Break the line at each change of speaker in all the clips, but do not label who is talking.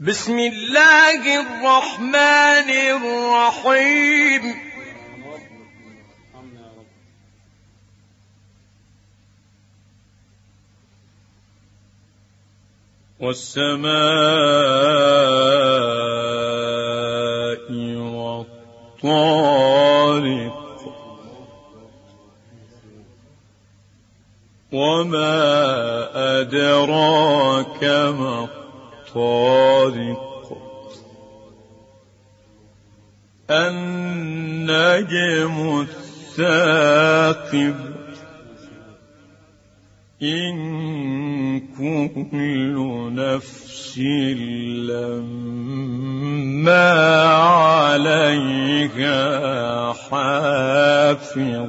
بسم الله الرحمن الرحيم. والسماء والطارق وما أدراك ما الطارق. النجم الثاقب. إن كل نفس لما عليها حافظ.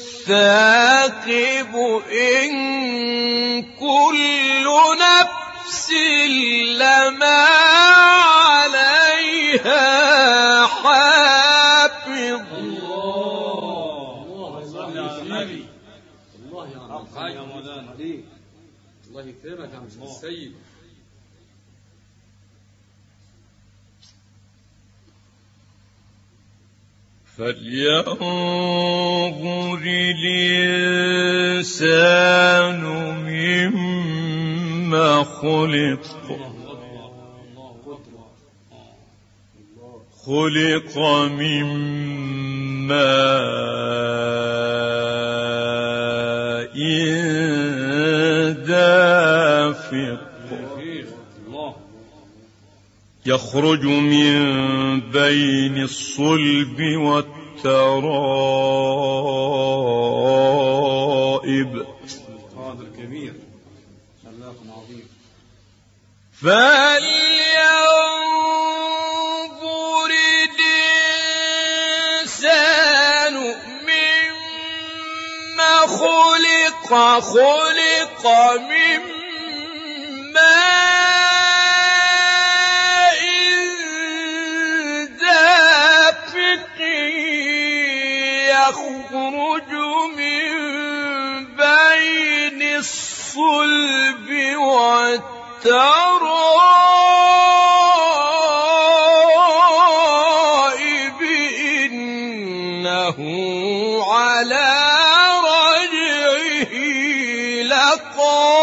الثاقب إن كل نفس لما عليها حافظ.
الله صل على النبي الله يا عم الحاج
يا مولانا.
عليك الله يكرمك يا عم السيد
فلينظر الإنسان مما خلق. خلق من يخرج من بين الصلب والترائب.
قادر كبير خلاق عظيم.
فلينظر الإنسان مما خلق خلق من يخرج من بين الصلب والترائب إنه على رجعه لقادر.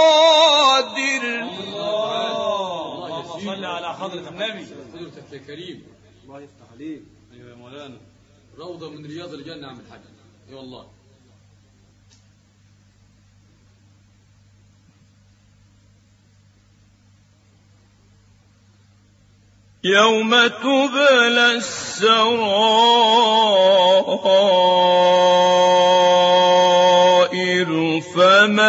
الله
صل على حضرة النبي.
قدرتك يا كريم الله يفتح عليك. أيوه يا مولانا. روضة من رياض الجنة يا عم الحاج. إي والله.
يوم تبلى السرائر فما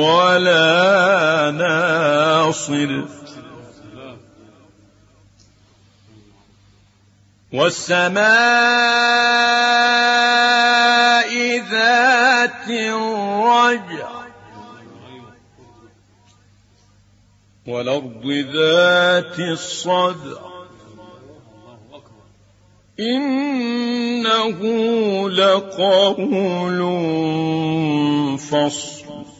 ولا ناصر. والسماء ذات الرجع. والأرض ذات الصدع. إنه لقول فصل.